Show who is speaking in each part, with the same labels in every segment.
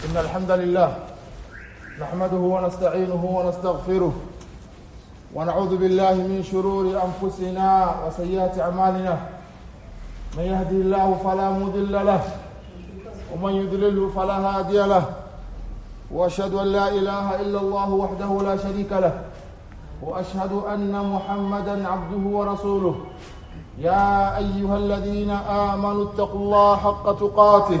Speaker 1: إن الحمد لله نحمده ونستعينه ونستغفره ونعوذ بالله من شرور أنفسنا وسيئات أعمالنا. من يهدي الله فلا مضل له ومن يضلله فلا هادي له. وأشهد أن لا إله إلا الله وحده لا شريك له. وأشهد أن محمدا عبده ورسوله. يا أيها الذين آمنوا اتقوا الله حق تقاته.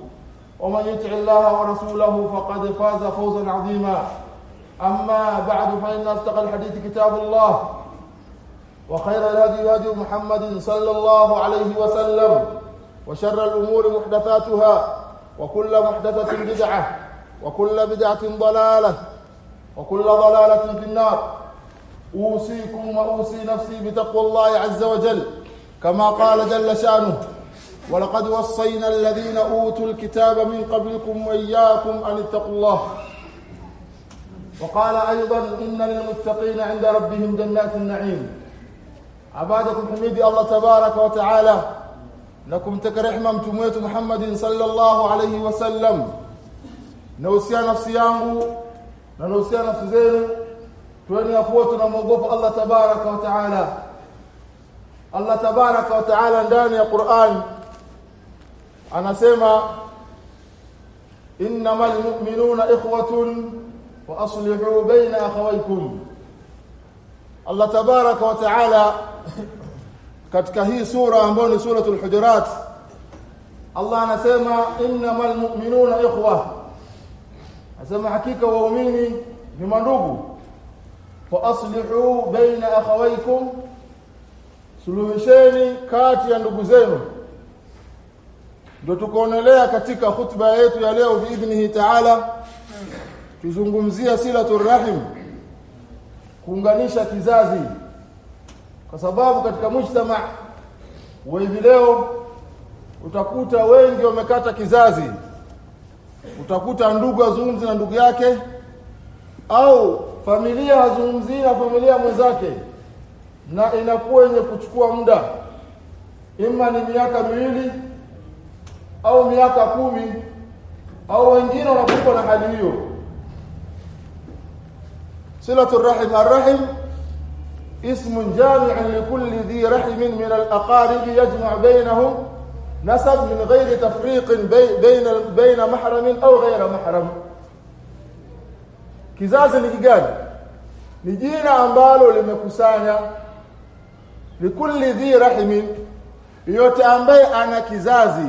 Speaker 1: ومن يطع الله ورسوله فقد فاز فوزا عظيما. أما بعد فإن أصدق الحديث كتاب الله وخير الهدي هدي محمد صلى الله عليه وسلم وشر الأمور محدثاتها وكل محدثة بدعة وكل بدعة ضلالة وكل ضلالة في النار. أوصيكم وأوصي نفسي بتقوى الله عز وجل كما قال جل شأنه. ولقد وصينا الذين أوتوا الكتاب من قبلكم وإياكم أن اتقوا الله. وقال أيضا إن للمتقين عند ربهم جنات النعيم. عبادكم حميد الله تبارك وتعالى. لكم تكرحمة تموت محمد صلى الله عليه وسلم. نوسيا نفسيانه ننوسيا نفسيانه. تواني أخوتنا موقوف الله تبارك وتعالى. الله تبارك وتعالى داني قرآن قرآن. Anasema innamal mu'minuna ikhwatun wa aslihu baina akhawaykum. Allah tabaraka wa taala katika hii sura ambayo ni suratul hujurat Allah anasema innamal mu'minuna ikhwa. Anasema hakika waumini ni mandugu. Fa aslihu baina akhawaykum. Suluhisheni kati ya ndugu zenu ndio tukoonelea katika hutuba yetu ya leo biidhnihi ta'ala tuzungumzia silatul rahim kuunganisha kizazi. Kwa sababu katika mujtama hivi leo utakuta wengi wamekata kizazi. Utakuta ndugu azungumzi na ndugu yake au familia hazungumzii na familia mwenzake na inakuwa yenye kuchukua muda. Imma ni miaka miwili au miaka kumi au wengine wanakuwa na hali hiyo silatul rahim arrahim اسم جامع لكل ذي رحم من الأقارب يجمع بينهم نسب من غير تفريق بين بين محرم أو غير محرم kizazi ni gani ni jina ambalo limekusanya likulli dhi rahimin yote ambaye ana kizazi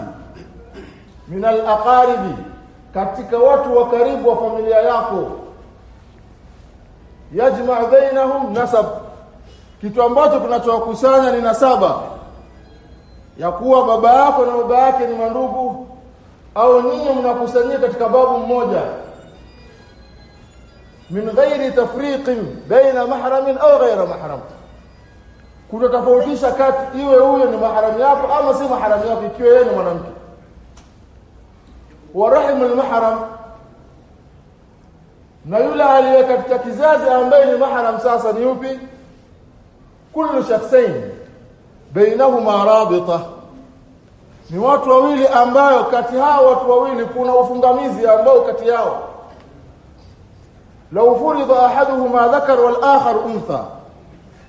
Speaker 1: min al-aqaribi katika watu wa karibu wa familia yako. Yajma' bainahum nasab kitu ambacho kinachowakusanya ni nasaba ya kuwa baba yako na baba yake ni mandugu au ninyi mnakusanyika katika babu mmoja. Min ghairi tafriqin baina mahramin au ghaira mahram kuna tofautisha kati iwe huyo ni mahram yako ama si mahram yako ikiwa yeye ni mwanamke wa rahimul mahram na yule aliye katika kizazi ambaye ni mahram sasa ni yupi? Kullu shakhsayn bainahuma rabita. Ni watu wawili ambayo kati hao watu wawili kuna ufungamizi ambao kati yao. Law furida ahaduhuma dhakar wal akhar untha.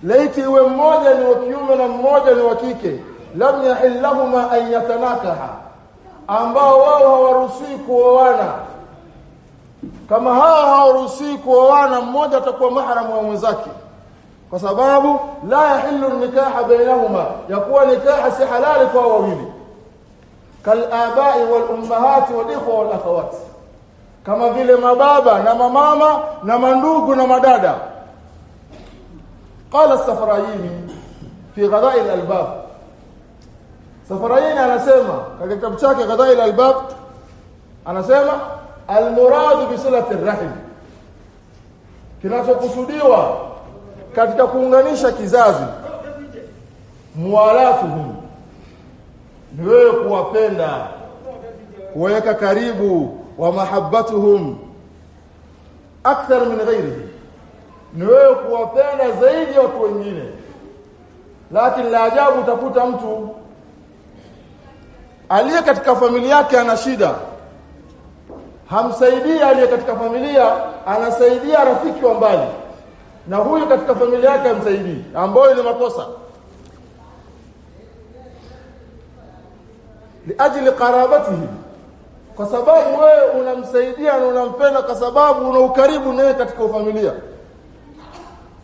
Speaker 1: Laiti iwe mmoja ni wa kiume na mmoja ni wa kike lam yahillahuma an yatanakaha ambao wao hawaruhusiwi kuoana. Kama hao hawaruhusiwi kuoana mmoja atakuwa mahramu wa mwenzake. Kwa sababu la yahillu nikaha bainahuma yakuwa nikaha si halali kwa wawili. Kalabai wal ummahati wal ikhwa wal akhawat. Kama vile mababa na mamama na mandugu na madada. Qala as-safrayini fi ghada'i al-albab safrayini anasema katika kitabu chake ghada'i al-albab anasema almuradu bisilati rahim kinachokusudiwa katika kuunganisha kizazi muwalatuhum ni wewe kuwapenda kuweka karibu wa mahabbatuhum akthar min ghairihi ni wewe kuwapenda zaidi watu wengine. Lakini la ajabu utakuta mtu aliye katika familia yake ana shida. Hamsaidii aliye katika familia anasaidia rafiki wa mbali. Na huyu katika familia yake hamsaidii ambayo ni makosa. Liajli qarabatihi. Kwa sababu wewe unamsaidia na unampenda kwa sababu una ukaribu naye katika familia.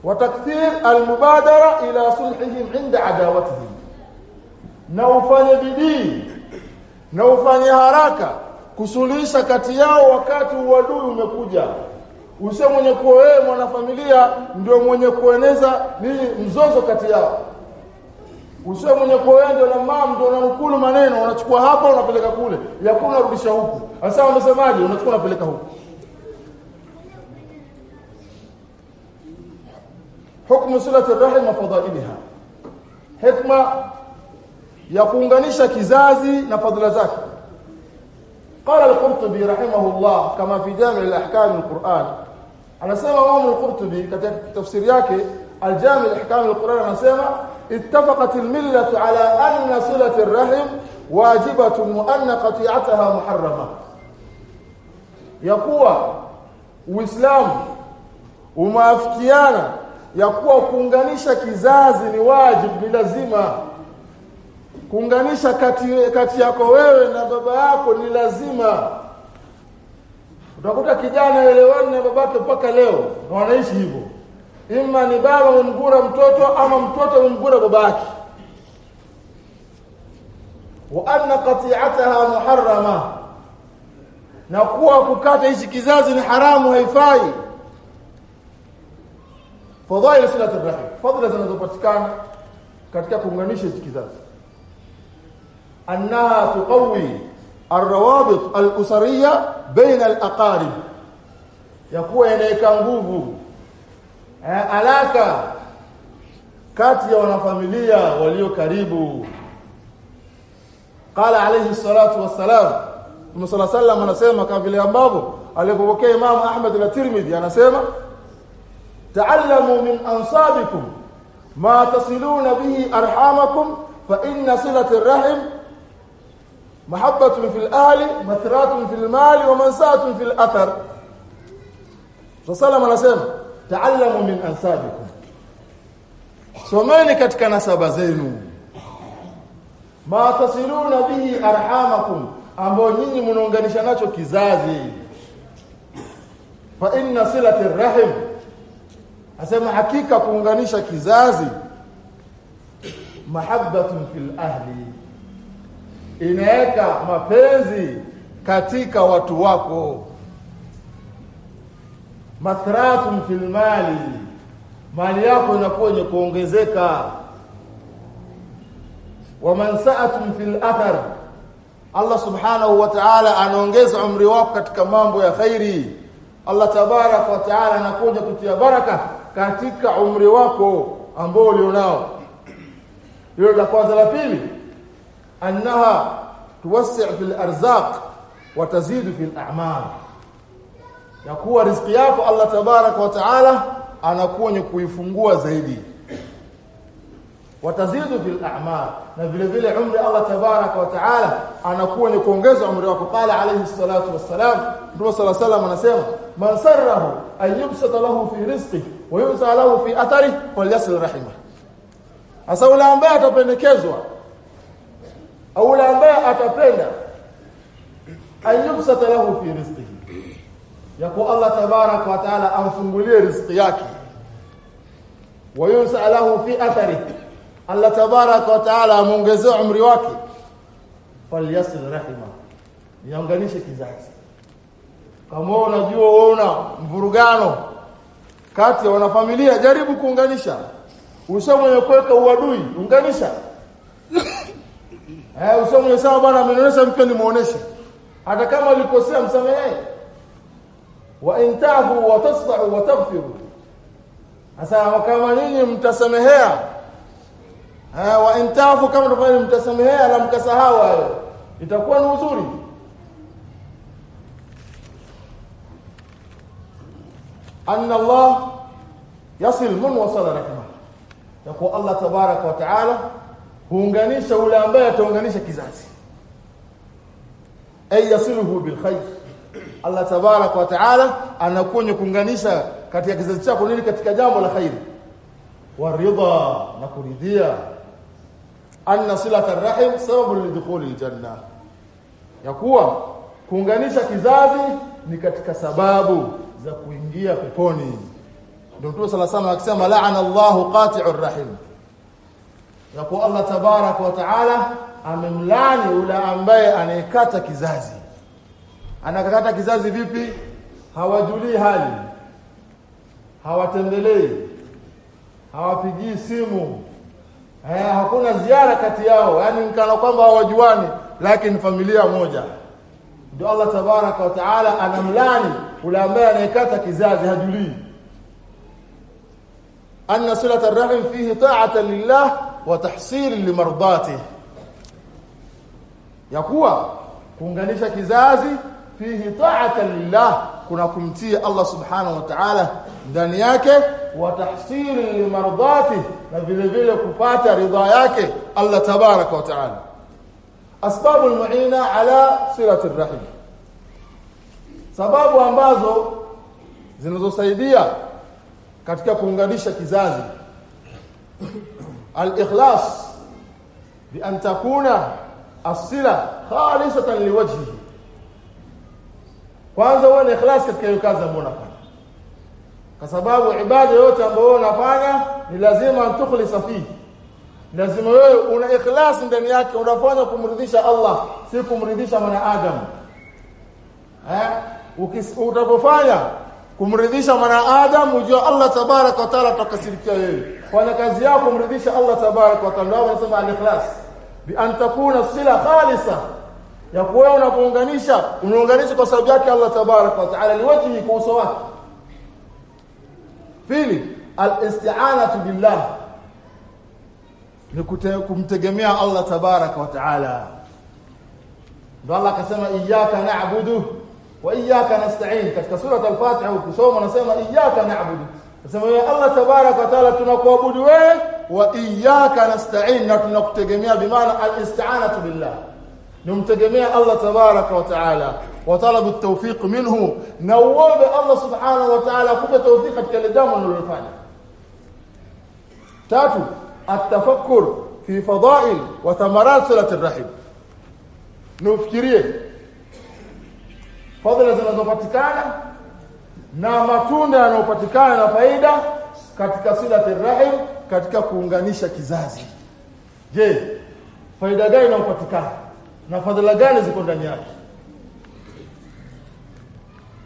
Speaker 1: Wa takthir almubadara ila sulhihim inda adawatihim na ufanye bidii na ufanye haraka kusuluhisha kati yao wakati uadui umekuja. Usiwe mwenye kuwa wewe mwanafamilia ndio mwenye kueneza nini mzozo kati yao. Usiwe mwenye kuwa wewe ndio na mama ndio unamkulu maneno unachukua hapa unapeleka kule. Yakuna unarudisha huku. Sasa wamesemaje? Unachukua unapeleka huku. Hukumu silati rahim wa fadailaha hikma ya kuunganisha kizazi na fadhila zake قال القرطبي رحمه الله كما في جامع الاحكام القرآن anasema Imam al-Qurtubi katika tafsiri yake al-Jami' al-Ahkam al-Quran anasema ittafaqat al-millatu ala anna silati ar-rahim wajibatun wa anna qati'ataha muharrama yakuwa Uislamu umaafikiana ya kuwa kuunganisha kizazi ni wajibu ni lazima kuunganisha kati, kati yako wewe na baba yako ni lazima. Utakuta kijana elewani na babake mpaka leo na wanaishi hivyo. Ima ni baba amemgura mtoto ama mtoto amemgura babake wa anna qati'ataha muharrama. Na kuwa kukata hichi kizazi ni haramu haifai. Fadhail silatu rahim fadhila zinazopatikana katika kuunganisha hichi kizazi أنها تقوي الروابط الأسرية بين الأقارب. يقول إليك أنبوبو ألاكا. كاتيا ونفاميليا وليو كريبو قال عليه الصلاة والسلام. من صلى الله عليه وسلم نسيما كان في الأنبابو عليكم بكي إمام أحمد الترمذي سيما تعلموا من أنصابكم ما تصلون به أرحامكم فإن صلة الرحم mahabbatun fil ahli mathratun fil mali wa mansatun fil athar. Rasulullah anasema ta'allamu min ansabikum. Someni katika nasaba zenu. Ma tasiluna bihi arhamakum ambao nyinyi mnaunganisha nacho kizazi. Fa inna silati rahim. Asema hakika kuunganisha kizazi. Mahabbatun fil ahli inaweka mapenzi katika watu wako. Mathratun fil mali mali yako inakuwa yenye kuongezeka. Wa mansaatun fil athar Allah subhanahu wa ta'ala anaongeza umri wako katika mambo ya khairi. Allah tabarak wa ta'ala anakuja kutia baraka katika umri wako ambao ulionao. Hilo la kwanza la pili annaha tuwassi' fil arzaq wa tazidu fil a'mal ya kuwa riziki yako Allah tabaraka wa taala anakuwa ni kuifungua zaidi watazidu fil a'mal na vile vile umri Allah tabaraka wa taala anakuwa ni kuongeza umri wako qala alayhi salatu wassalam ndio sallallahu alayhi anasema man sarahu an yubsata lahu fi rizqi wa yunsa lahu fi athari falyasil rahimah asa ule ambaye atapendekezwa au ambaye atapenda ayubsata lahu fi rizqihi. Yako Allah tabarak wa taala amfungulie riziki yake. Wayunsa lahu fi athari. Allah tabarak wa taala amuongezee umri wake. Falyasil rahima. Niunganishe kizazi. Kama unajua una mvurugano kati ya wanafamilia jaribu kuunganisha. Usamwe kuweka uadui unganisha Eh usome sawa bwana amenionyesha mpe nimuoneshe. Hata kama ulikosea msamehe. wa in ta'fu wa tasfahu wa taghfiru sasa kama nyinyi mtasamehea eh wa in ta'fu kama tafanya mtasamehea na mkasahau hayo itakuwa ni uzuri anna Allah yasil man wasala rahma yakuwa Allah tabaraka wa taala huunganisha ule ambaye ataunganisha kizazi. Ay yasiluhu bil khair. Allah tabarak wa taala anakuwa kuunganisha katika kizazi chako nini katika jambo la khairi waridha na kuridhia. Anna silata rahim sababu lidukhuli aljanna ya kuwa kuunganisha kizazi ni katika sababu za kuingia peponi. Ndio Mtume sala sana akisema la'ana Allahu qati'ur rahim yakuwa Allah tabarak wa taala amemlani yule ambaye anayekata kizazi. Anakata kizazi vipi? Hawajulii hali. Hawatembelei. Hawapigii simu. Eh, hakuna ziara kati yao. Yani nikana kwamba hawajuani lakini familia moja. Ndio Allah tabaraka wa taala anamlani yule ambaye anayekata kizazi hajulii. Anna silata arrahim fihi ta'atan lillah wa tahsil ya kuwa kuunganisha kizazi fihi ta'ata lillah kuna kumtii Allah subhanahu wa ta'ala ndani yake wa tahsil limardati na vile vile kupata ridha yake Allah tabaraka wa ta'ala. Asbabu almu'ina ala silati arrahim sababu ambazo zinazosaidia katika kuunganisha kizazi al-ikhlas bi an takuna as-sila khalisatan liwajhihi kwanza uwe ikhlas katika hiyo kazi ambayo unafanya. Kwa sababu ibada yote ambayo unafanya ni lazima tukhlisa fihi. Lazima wewe una ikhlas ndani yake unafanya kumridhisha Allah si kumridhisha mwanadamu. Eh? Utapofanya kumridhisha mwanadamu ujue Allah tabarak wa taala atakasirikia wewe fanya kazi yako kumridhisha Allah tabarak wa taala. Anasema al-ikhlas. Bi an takuna sila khalisa. Ya kuwa unapounganisha unaunganisha kwa sababu yake Allah tabarak wa taala. Liwajhi kwa uso wake. Pili al-isti'anatu billah. Ni kumtegemea Allah tabarak wa taala. Ndio Allah akasema iyyaka na'budu wa iyyaka nasta'in. Katika sura al-Fatiha ukisoma unasema iyyaka na'budu nasema ya Allah tabarak wa taala tunakuabudu wewe wa iyyaka nasta'in na tunakutegemea bimaana al-isti'anatu billah numtegemea Allah tabarak wa taala wa talabu at-tawfiq minhu na uombe Allah subhanahu wa taala akupe tawfiq katika jambo unalofanya tatu at-tafakkur fi fada'il wa thamarat silati ar-rahim nufikirie fadhila zinazopatikana na matunda yanayopatikana na faida katika silati rahim katika kuunganisha kizazi. Je faida gani inayopatikana? Na fadhila gani ziko ndani yake?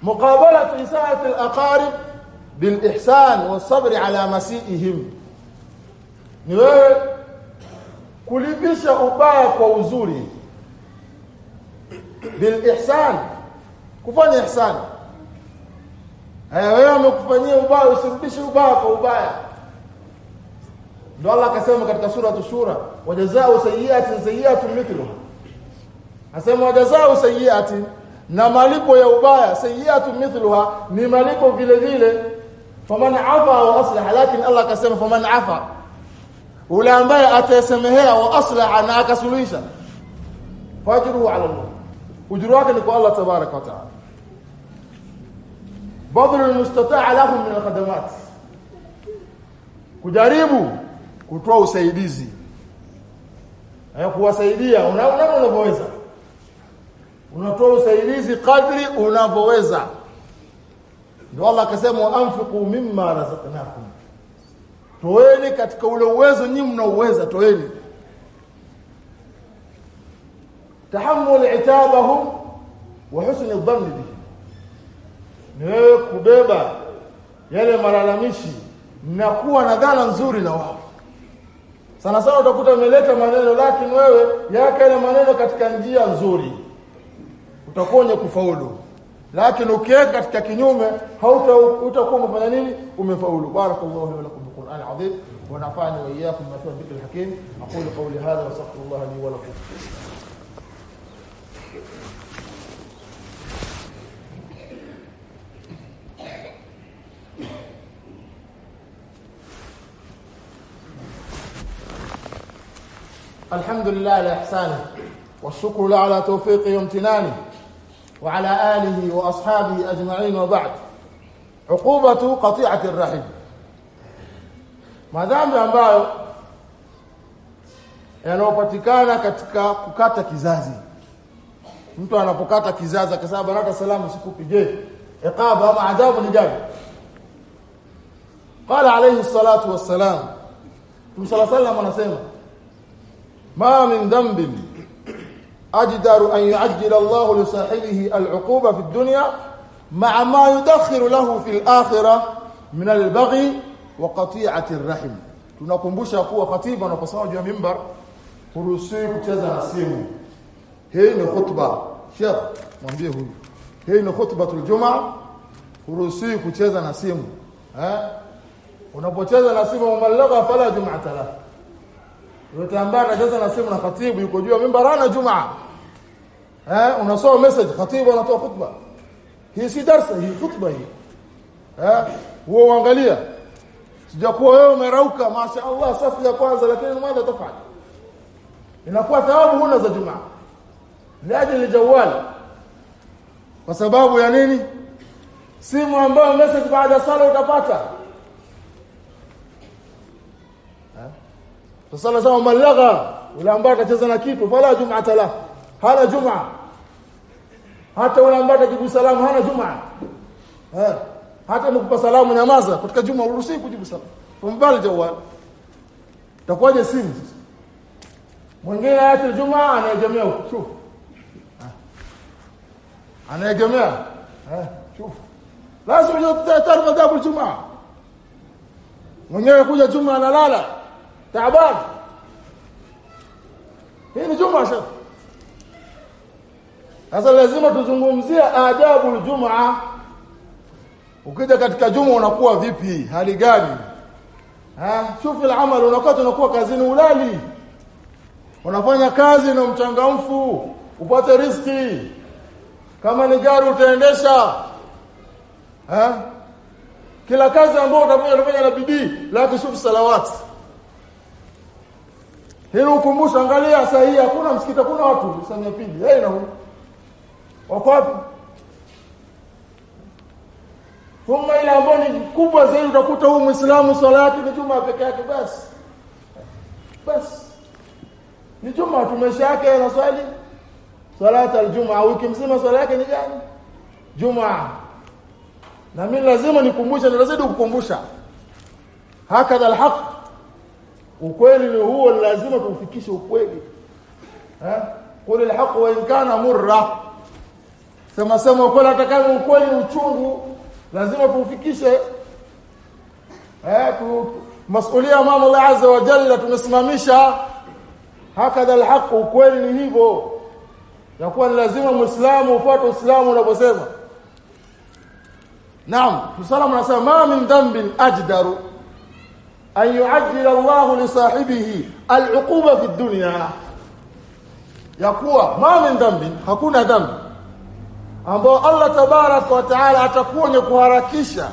Speaker 1: Muqabalatu isaati alaqarib bilihsan bil ihsan ala masiihim. Ni wewe kulipisha ubaya kwa uzuri. Bil ihsan kufanya ihsan haya wewe amekufanyia ubaya usirudishe ubaya kwa ubaya. Ndio Allah akasema katika sura tushura wajazao sayyi'atin sayiatu mithluha. Asema wajazao sayyi'atin na malipo ya ubaya sayiatu mithluha ni malipo vile vile. Faman afa wa aslaha lakini Allah akasema faman afa. Ule ambaye atasemehea wa aslaha na akasuluhisha. Fajruhu ala Allah. Ujuru wake ni kwa Allah tabarak wa taala badlu المستطاع lahum min alkhadamat. Kujaribu kutoa usaidizi. Hayo kuwasaidia unaona unavyoweza. Unatoa usaidizi kadri unavyoweza. Ndio Allah akasema anfiqu mimma razaqnakum. Toeni katika ule uwezo nyinyi mnaoweza toeni. Tahammul itabahum wa husn adh-dhann bihim ni wewe kubeba yale malalamishi na kuwa na dhana nzuri na wao sana sana utakuta umeleta maneno lakini wewe yake yale maneno katika njia nzuri. Utakuwa wenye kufaulu. Lakini ukiweka katika kinyume hautakuwa umefanya nini? Umefaulu. Barakallahu lakum bil qur'an azim wa nafa'ani wa iyyakum bima fihi dhikr hakim aqulu qawli hadha wa astaghfirullah li wa lakum الحمد لله على إحسانه والشكر له على توفيقه وامتنانه وعلى آله وأصحابه أجمعين وبعد عقوبة قطيعة الرحم madhambi ambayo yanayopatikana katika kukata kizazi mtu anapokata kizazi akasema baraka salamu sikupi je iqaba ama adhabu ni gani qala alayhi salatu wassalam Mtume sallallahu alayhi wasallam anasema ما من ذنب أجدر أن يعجل الله لصاحبه العقوبة في الدنيا مع ما يدخر له في الآخرة من البغي وقطيعة الرحم tunakumbusha kuwa khatiba anaposoma juu ya mimbar huruhusiwi kucheza na simu hii ni khutba sheikh mwambie huyu hii ni khutbatul jumaa huruhusiwi kucheza na simu eh unapocheza na simu umalagha fala jum'ata lahu ambaye anacheza na simu na khatibu yuko juu ya mimbar ana jumaa. Eh unasoma message khatibu anatoa khutba. Hii si darasa hii khutba hii. Eh wewe uangalia. Sijakuwa wewe umerauka masha Allah safu ya kwanza lakini mwanzo utafanya. inakuwa thawabu huna za jumaa. Liajili jawali kwa sababu ya nini? Simu ambayo message baada ya sala utapata sasa sawa malagha yule ambaye atacheza na kitu fala jum'ata la hana juma. Hata yule ambaye atajibu salamu hana juma. Eh hata mkupa salamu nyamaza katika juma uruhusi kujibu salamu. Umbali jawal takwaje simu mwingine ayati juma anaegemea shuf. Anaegemea. Eh shuf. Lazima ujue taarifa za juma. Mwenyewe kuja juma analala تعبان hii ni juma shekh sasa lazima tuzungumzie adabu aljumaa ukija katika juma unakuwa vipi hali gani ha shufi al-amal unakuwa tunakuwa kazini ulali unafanya kazi na mchangamfu upate riski kama ni gari utaendesha ha kila kazi ambayo utafanya utafanya na bidii la kushufi salawati Hili ukumbusha angalia saa hii hakuna msikiti hakuna watu sana pili. Yeye na huko. Wako wapi? Funga ile ambayo ni kubwa zaidi utakuta huyu Muislamu swala yake ni juma peke yake basi. Basi. Ni juma tu maisha yake anaswali salata aljuma wiki mzima swala yake ni gani? Juma. Na mimi lazima nikumbushe na lazima kukumbusha. Hakadha alhaq ukweli ni huo lazima tuufikishe ukweli. Eh? Qul alhaq wa in kana murra. Sema sema ukweli atakaye ukweli uchungu lazima tufikishe eh tu masulia mama Allah azza wa jalla tumesimamisha hakadha alhaq ukweli ni hivyo. Ya kuwa ni lazima muislamu ufuate uislamu unaposema naam tusalamu nasema ma min dhanbin ajdaru an yuajjila Allah li sahibihi al'uquba fi dunya ya kuwa ma min dhambi hakuna dhambi ambao Allah tabarak wa taala atakuwa ni kuharakisha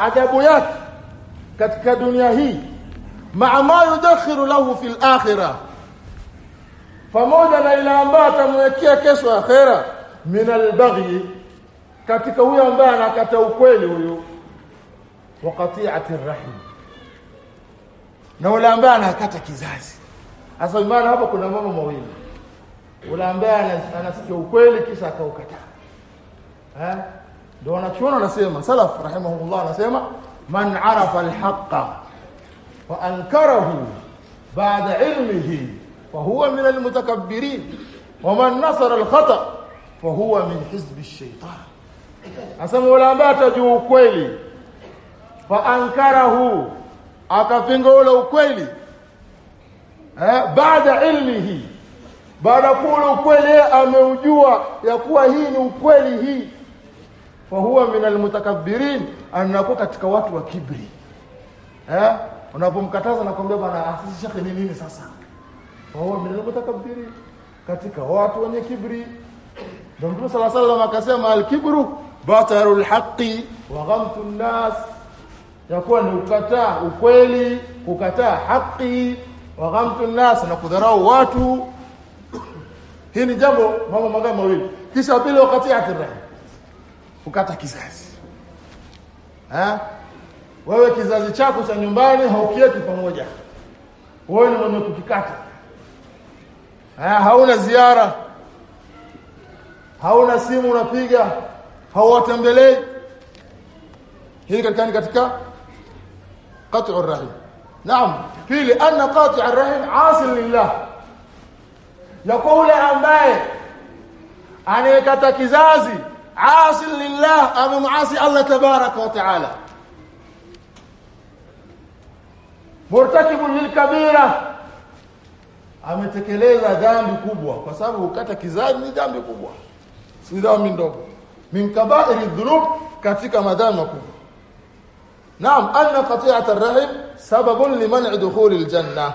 Speaker 1: adabu yake katika dunia hii maa ma yudakhiru lahu fil akhirah pamoja na ile ambayo atamwekea kesho akhera min albaghi katika huyo ambaye anakata ukweli huyo wa qati'ati rahim na ule ambaye anakata kizazi. Sasa maana hapa kuna mambo mawili. Ule ambaye anasikia ukweli kisha akaukataa. Eh? Ndio wanachuona wanasema salaf rahimahullah anasema man arafa alhaqa wa ankarahu ba'da ilmihi fa huwa min almutakabbirin wa man nasara alkhata fa huwa min hizbi ash-shaytan. Asema wala ambaye atajua ukweli fa ankarahu. Akapinga ule ukweli. Eh, baada ilmihi. Baada kule ukweli ameujua ya kuwa hii ni ukweli hii. Fa huwa min almutakabbirin anakuwa katika watu wa kibri. Eh unapomkataza nakwambia bwana asisi shaka ni nini sasa? Fa huwa min almutakabbirin katika watu wenye kibri. Ndio mtume sallallahu alaihi wasallam akasema alkibru batarul haqqi wa ghamtu nnas yakuwa ni ukataa ukweli kukataa haki wa ghamtu an-nas na kudharau watu. Hii ni jambo mambo magani mawili. Kisha pili wakati atirah kukata kizazi. Ha? Wewe kizazi chako cha nyumbani haukieti pamoja. Wewe ni mwenye kukikata. Ha, hauna ziara. Hauna simu unapiga. Hauwatembelei. Hii katika katika قطع الرحم. نعم. في لأن قاطع الرحم عاصل لله. يقول أمباي أني كتكزازي عاصل لله أم معاصي الله تبارك وتعالى. مرتكب للكبيرة. أم تكليزا ذنب كبوة. فسابه كتكزازي من ذنب كبوة. سيدا من دوب من كبائر الذنوب كاتيكا مدان Naam anna qati'at ar-rahim sababun liman'i dukhulil janna.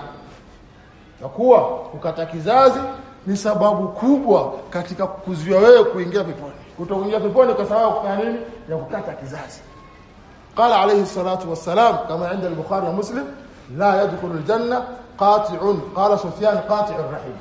Speaker 1: Nakuwa kukata kizazi ni sababu kubwa katika kuzuia wewe kuingia peponi. Kutokuingia peponi kwa sababu kufanya nini? Ya kukata kizazi. Qala alayhi salatu wassalam kama inda al-Bukhari na Muslim la yadkhulul janna qati'un. Qala Sufyan qati'ur rahim.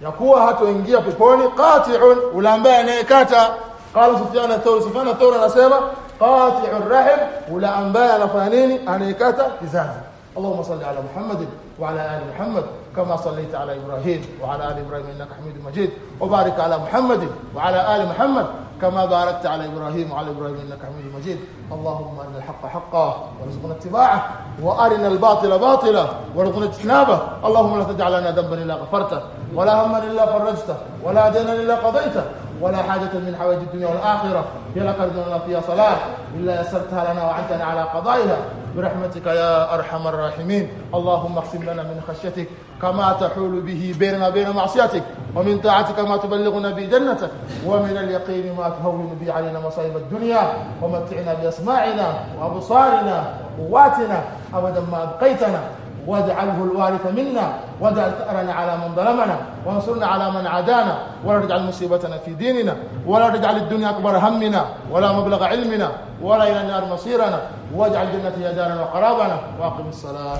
Speaker 1: Yakuwa hatoingia peponi qati'un ulambaya anayekata. Qala Sufyan ath-Thawri Sufyan ath-Thawri anasema qati'ur rahim ule ambaye anafanya nini anayekata kizazi اللهم صل على محمد وعلى آل محمد كما صليت على إبراهيم وعلى آل إبراهيم إنك حميد مجيد. وبارك على محمد وعلى آل محمد كما باركت على إبراهيم وعلى إبراهيم إنك حميد مجيد. اللهم أرنا الحق حقا وارزقنا اتباعه وأرنا الباطل باطلا وارزقنا اجتنابه. اللهم لا تجعل لنا ذنبا إلا غفرته ولا هما إلا فرجته ولا دينا إلا قضيته. ولا حاجة من حوائج الدنيا والآخرة. هي لك رضونا فيها صلاة إلا يسرتها لنا وعنتنا على قضائها. برحمتك يا أرحم الراحمين. اللهم اقسم لنا من خشيتك كما تحول به بيننا وبين معصيتك. ومن طاعتك ما تبلغنا به جنتك. ومن اليقين ما تهون به علينا مصائب الدنيا. ومتعنا بأسماعنا وأبصارنا وقواتنا. أبدا ما أبقيتنا. واجعله الوارث منا واجعل ثأرنا على من ظلمنا وانصرنا على من عادانا ولا تجعل مصيبتنا في ديننا ولا تجعل الدنيا أكبر همنا ولا مبلغ علمنا ولا إلى النار مصيرنا واجعل جنة هي دارنا وقرابنا وأقم الصلاة.